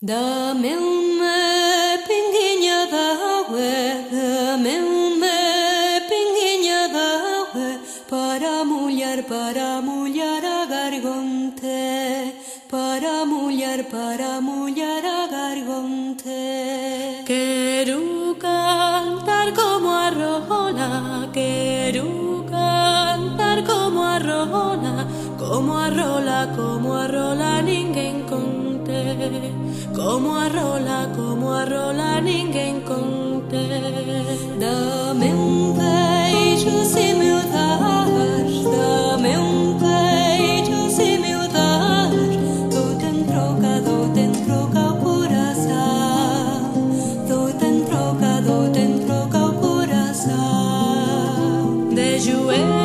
Dame uma pinguinha d'água, dame uma pinguinha d'água para molhar, para molhar a garganta, para molhar, para molhar a garganta. Quero cantar como a rola, quero cantar como a como a rola, como a rola, ninguém conte. Como arrola, como arrola, ninguém conte. Dá-me um beijo se me o das, dá-me um beijo se me o das. Dou-te em troca, dou-te em troca o coração. Dou-te em troca, dou-te em troca o coração. De joelhos.